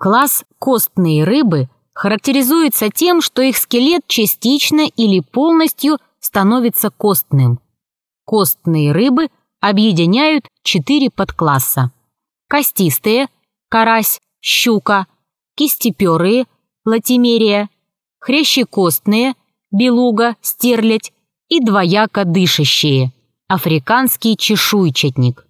Класс костные рыбы характеризуется тем, что их скелет частично или полностью становится костным. Костные рыбы объединяют четыре подкласса. Костистые – карась, щука, кистеперые – латимерия, хрящекостные – белуга, стерлядь и двояко дышащие – африканский чешуйчатник.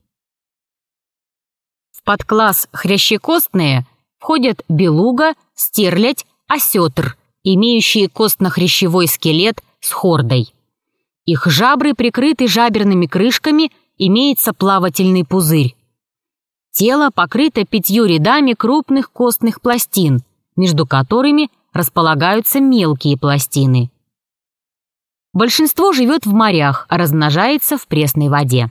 В подкласс хрящекостные входят белуга, стерлядь, осетр, имеющие костно-хрящевой скелет с хордой. Их жабры прикрыты жаберными крышками, имеется плавательный пузырь. Тело покрыто пятью рядами крупных костных пластин, между которыми располагаются мелкие пластины. Большинство живет в морях, а размножается в пресной воде.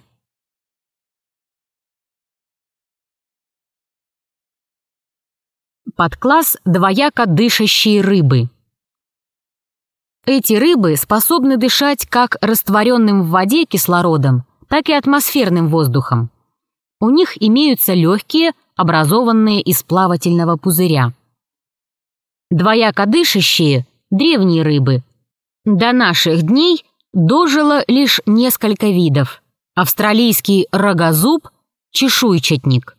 Подкласс двояко дышащие рыбы. Эти рыбы способны дышать как растворенным в воде кислородом, так и атмосферным воздухом. У них имеются легкие, образованные из плавательного пузыря. Двояко дышащие – древние рыбы. До наших дней дожило лишь несколько видов. Австралийский рогозуб – чешуйчатник.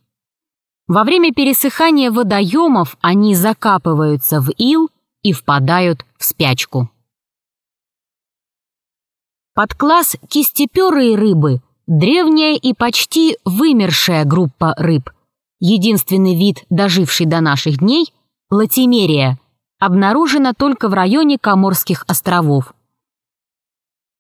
Во время пересыхания водоемов они закапываются в ил и впадают в спячку. Подкласс кистеперые рыбы – древняя и почти вымершая группа рыб. Единственный вид, доживший до наших дней – латимерия, обнаружена только в районе Коморских островов.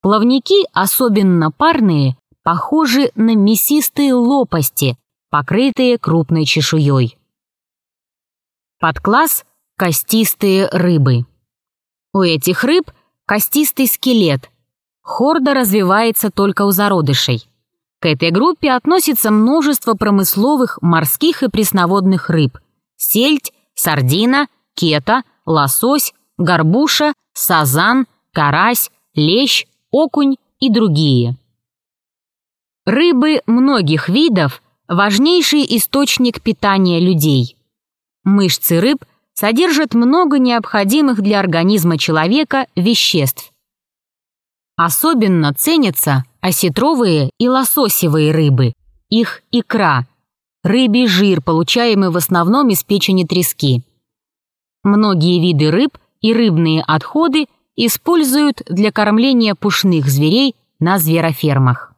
Плавники, особенно парные, похожи на мясистые лопасти, покрытые крупной чешуей. Подкласс – костистые рыбы. У этих рыб костистый скелет. Хорда развивается только у зародышей. К этой группе относится множество промысловых морских и пресноводных рыб – сельдь, сардина, кета, лосось, горбуша, сазан, карась, лещ, окунь и другие. Рыбы многих видов – важнейший источник питания людей. Мышцы рыб содержат много необходимых для организма человека веществ. Особенно ценятся осетровые и лососевые рыбы, их икра, рыбий жир, получаемый в основном из печени трески. Многие виды рыб и рыбные отходы используют для кормления пушных зверей на зверофермах.